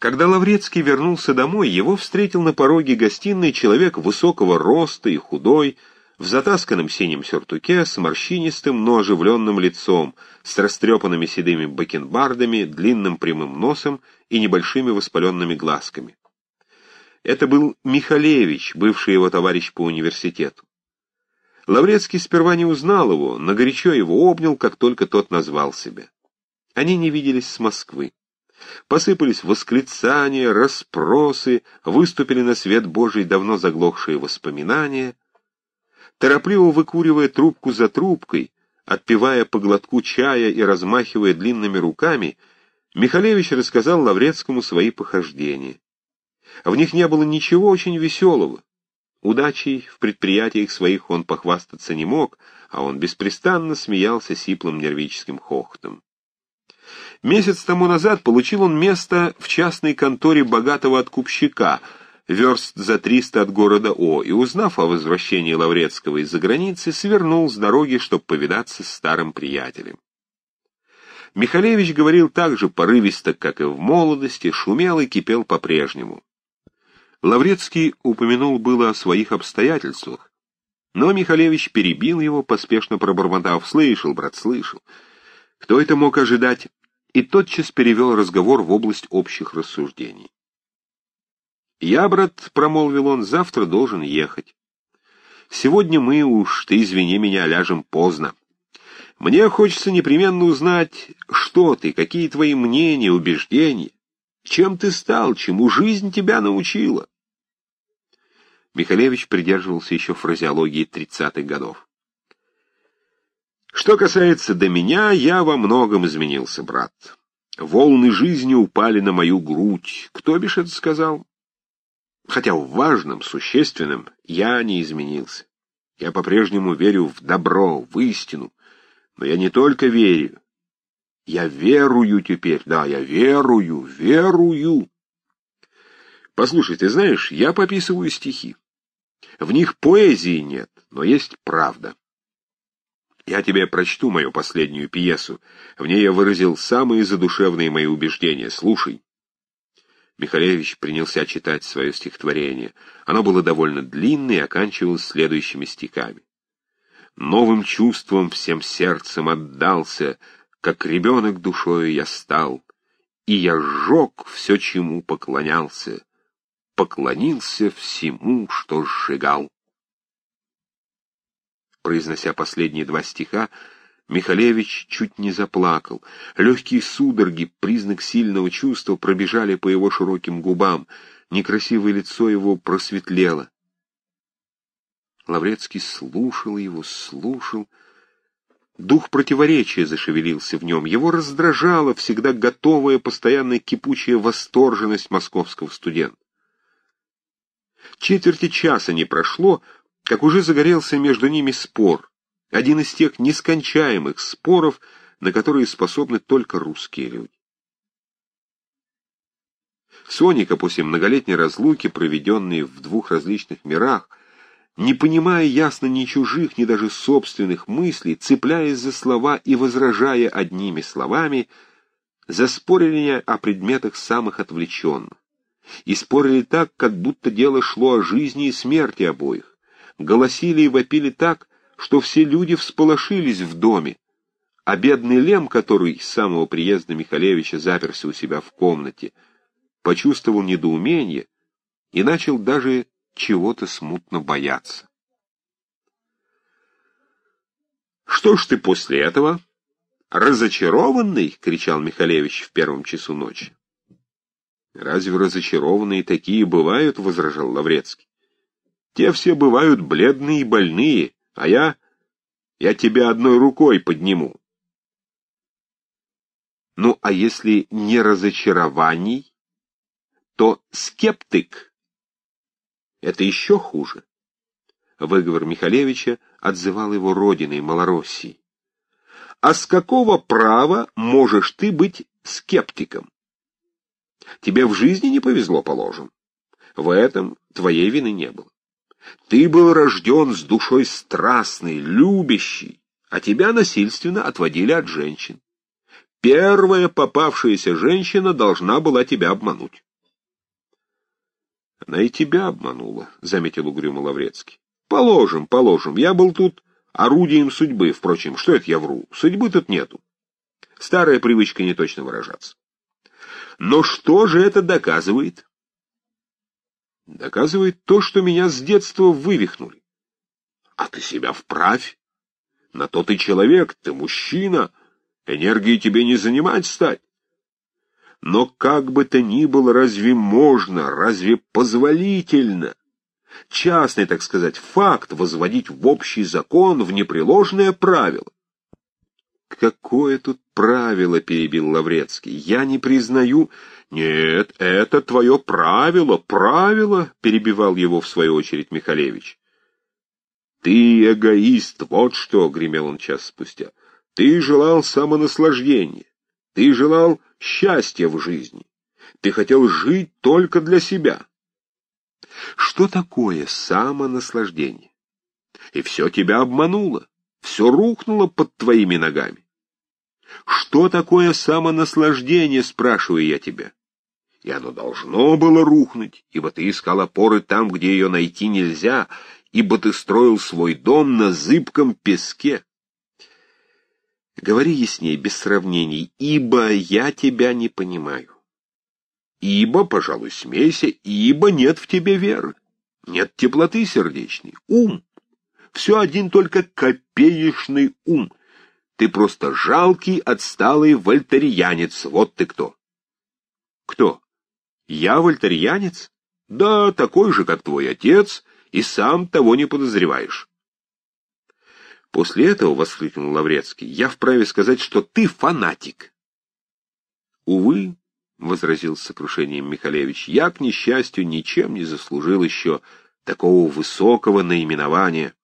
Когда Лаврецкий вернулся домой, его встретил на пороге гостиной человек высокого роста и худой, в затасканном синем сюртуке, с морщинистым, но оживленным лицом, с растрепанными седыми бакенбардами, длинным прямым носом и небольшими воспаленными глазками. Это был Михалевич, бывший его товарищ по университету. Лаврецкий сперва не узнал его, но горячо его обнял, как только тот назвал себя. Они не виделись с Москвы. Посыпались восклицания, расспросы, выступили на свет Божий давно заглохшие воспоминания. Торопливо выкуривая трубку за трубкой, отпивая по глотку чая и размахивая длинными руками, Михалевич рассказал Лаврецкому свои похождения. В них не было ничего очень веселого. Удачей в предприятиях своих он похвастаться не мог, а он беспрестанно смеялся сиплым нервическим хохотом. Месяц тому назад получил он место в частной конторе богатого откупщика, верст за триста от города О, и, узнав о возвращении Лаврецкого из-за границы, свернул с дороги, чтобы повидаться с старым приятелем. Михалевич говорил так же порывисто, как и в молодости, шумел и кипел по-прежнему. Лаврецкий упомянул было о своих обстоятельствах, но Михалевич перебил его, поспешно пробормотав «Слышал, брат, слышал». Кто это мог ожидать? И тотчас перевел разговор в область общих рассуждений. «Я, брат, — промолвил он, — завтра должен ехать. Сегодня мы уж, ты извини меня, ляжем поздно. Мне хочется непременно узнать, что ты, какие твои мнения, убеждения, чем ты стал, чему жизнь тебя научила. Михалевич придерживался еще фразеологии тридцатых годов. Что касается до меня, я во многом изменился, брат. Волны жизни упали на мою грудь. Кто бишь это сказал? Хотя в важном, существенном я не изменился. Я по-прежнему верю в добро, в истину. Но я не только верю. Я верую теперь, да, я верую, верую. Послушай, ты знаешь, я пописываю стихи. В них поэзии нет, но есть правда. Я тебе прочту мою последнюю пьесу. В ней я выразил самые задушевные мои убеждения. Слушай. Михалевич принялся читать свое стихотворение. Оно было довольно длинное и оканчивалось следующими стихами. Новым чувством всем сердцем отдался, как ребенок душою я стал, и я сжег все, чему поклонялся, поклонился всему, что сжигал. Произнося последние два стиха, Михалевич чуть не заплакал. Легкие судороги, признак сильного чувства, пробежали по его широким губам. Некрасивое лицо его просветлело. Лаврецкий слушал его, слушал. Дух противоречия зашевелился в нем. Его раздражала всегда готовая, постоянная кипучая восторженность московского студента. Четверти часа не прошло, как уже загорелся между ними спор, один из тех нескончаемых споров, на которые способны только русские люди. Соника после многолетней разлуки, проведенной в двух различных мирах, не понимая ясно ни чужих, ни даже собственных мыслей, цепляясь за слова и возражая одними словами, заспорили о предметах самых отвлеченных. И спорили так, как будто дело шло о жизни и смерти обоих голосили и вопили так, что все люди всполошились в доме, а бедный Лем, который с самого приезда Михалевича заперся у себя в комнате, почувствовал недоумение и начал даже чего-то смутно бояться. «Что ж ты после этого?» «Разочарованный?» — кричал Михалевич в первом часу ночи. «Разве разочарованные такие бывают?» — возражал Лаврецкий. Те все бывают бледные и больные, а я... я тебя одной рукой подниму. Ну, а если не разочарований, то скептик. Это еще хуже. Выговор Михалевича отзывал его родиной, Малороссией. А с какого права можешь ты быть скептиком? Тебе в жизни не повезло, положим. В этом твоей вины не было. Ты был рожден с душой страстной, любящей, а тебя насильственно отводили от женщин. Первая попавшаяся женщина должна была тебя обмануть. Она и тебя обманула, — заметил угрюмо Лаврецкий. Положим, положим, я был тут орудием судьбы, впрочем, что это я вру? Судьбы тут нету. Старая привычка не точно выражаться. Но что же это доказывает? Доказывает то, что меня с детства вывихнули. А ты себя вправь. На то ты человек, ты мужчина. Энергии тебе не занимать стать. Но как бы то ни было, разве можно, разве позволительно частный, так сказать, факт возводить в общий закон, в непреложное правило? «Какое тут правило?» — перебил Лаврецкий. «Я не признаю...» «Нет, это твое правило, правило!» — перебивал его в свою очередь Михалевич. «Ты эгоист, вот что!» — гремел он час спустя. «Ты желал самонаслаждения, ты желал счастья в жизни, ты хотел жить только для себя». Что такое самонаслаждение? И все тебя обмануло, все рухнуло под твоими ногами. Что такое самонаслаждение, спрашиваю я тебя? И оно должно было рухнуть, ибо ты искал опоры там, где ее найти нельзя, ибо ты строил свой дом на зыбком песке. Говори ясней, без сравнений, ибо я тебя не понимаю. Ибо, пожалуй, смейся, ибо нет в тебе веры, нет теплоты сердечной, ум. Все один только копеечный ум. Ты просто жалкий, отсталый вольтерьянец, вот ты кто. Кто? Я вольтерьянец? Да, такой же, как твой отец, и сам того не подозреваешь. После этого, — воскликнул Лаврецкий, — я вправе сказать, что ты фанатик. Увы, — возразил с сокрушением Михалевич, — я, к несчастью, ничем не заслужил еще такого высокого наименования.